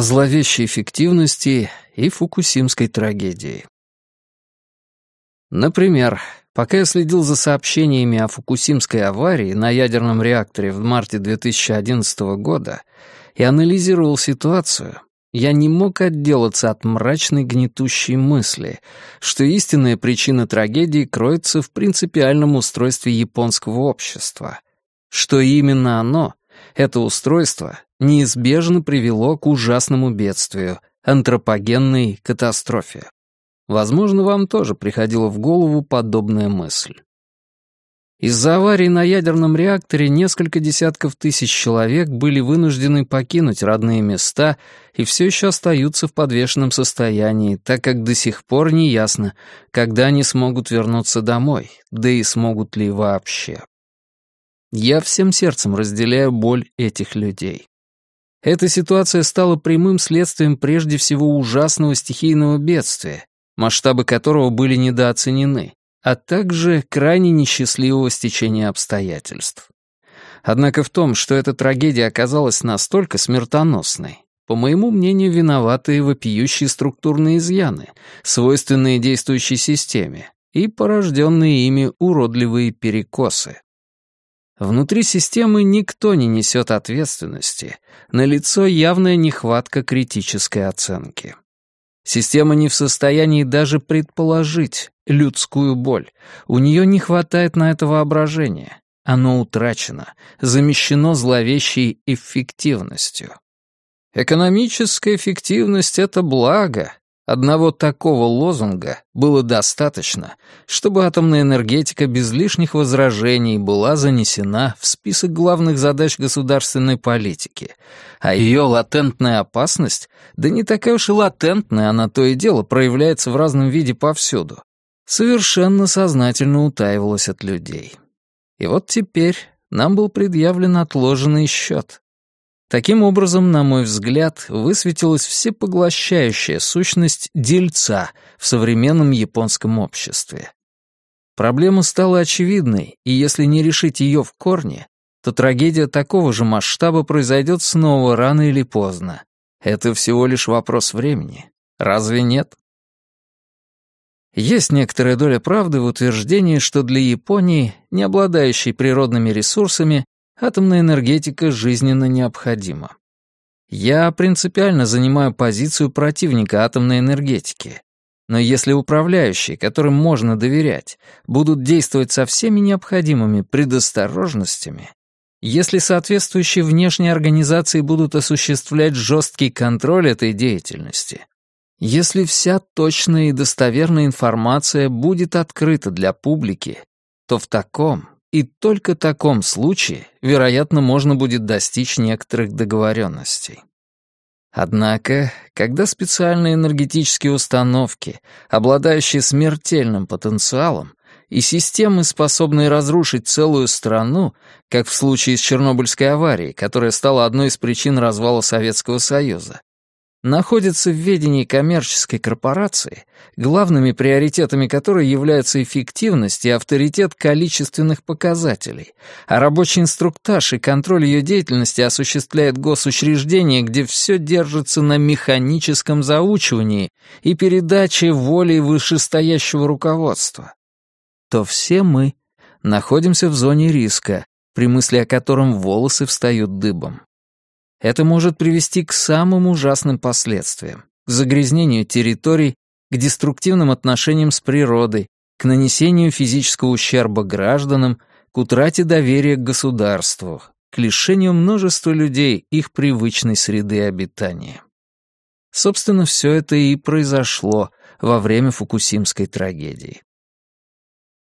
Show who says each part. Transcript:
Speaker 1: зловещей эффективности и фукусимской трагедии. Например, пока я следил за сообщениями о фукусимской аварии на ядерном реакторе в марте 2011 года и анализировал ситуацию, я не мог отделаться от мрачной гнетущей мысли, что истинная причина трагедии кроется в принципиальном устройстве японского общества, что именно оно, это устройство, неизбежно привело к ужасному бедствию, антропогенной катастрофе. Возможно, вам тоже приходила в голову подобная мысль. Из-за аварии на ядерном реакторе несколько десятков тысяч человек были вынуждены покинуть родные места и все еще остаются в подвешенном состоянии, так как до сих пор не ясно, когда они смогут вернуться домой, да и смогут ли вообще. Я всем сердцем разделяю боль этих людей. Эта ситуация стала прямым следствием прежде всего ужасного стихийного бедствия, масштабы которого были недооценены, а также крайне несчастливого стечения обстоятельств. Однако в том, что эта трагедия оказалась настолько смертоносной, по моему мнению, виноваты вопиющие структурные изъяны, свойственные действующей системе, и порожденные ими уродливые перекосы. Внутри системы никто не несет ответственности, налицо явная нехватка критической оценки. Система не в состоянии даже предположить людскую боль. У нее не хватает на это воображения. Оно утрачено, замещено зловещей эффективностью. Экономическая эффективность — это благо, Одного такого лозунга было достаточно, чтобы атомная энергетика без лишних возражений была занесена в список главных задач государственной политики, а ее латентная опасность, да не такая уж и латентная, она то и дело проявляется в разном виде повсюду, совершенно сознательно утаивалась от людей. И вот теперь нам был предъявлен отложенный счет. Таким образом, на мой взгляд, высветилась всепоглощающая сущность дельца в современном японском обществе. Проблема стала очевидной, и если не решить ее в корне, то трагедия такого же масштаба произойдет снова рано или поздно. Это всего лишь вопрос времени. Разве нет? Есть некоторая доля правды в утверждении, что для Японии, не обладающей природными ресурсами, атомная энергетика жизненно необходима. Я принципиально занимаю позицию противника атомной энергетики. Но если управляющие, которым можно доверять, будут действовать со всеми необходимыми предосторожностями, если соответствующие внешние организации будут осуществлять жесткий контроль этой деятельности, если вся точная и достоверная информация будет открыта для публики, то в таком и только в таком случае, вероятно, можно будет достичь некоторых договоренностей. Однако, когда специальные энергетические установки, обладающие смертельным потенциалом, и системы, способные разрушить целую страну, как в случае с Чернобыльской аварией, которая стала одной из причин развала Советского Союза, находятся в ведении коммерческой корпорации, главными приоритетами которой являются эффективность и авторитет количественных показателей, а рабочий инструктаж и контроль ее деятельности осуществляет госучреждение, где все держится на механическом заучивании и передаче воли вышестоящего руководства, то все мы находимся в зоне риска, при мысли о котором волосы встают дыбом. Это может привести к самым ужасным последствиям, к загрязнению территорий, к деструктивным отношениям с природой, к нанесению физического ущерба гражданам, к утрате доверия к государству, к лишению множества людей их привычной среды обитания. Собственно, все это и произошло во время фукусимской трагедии.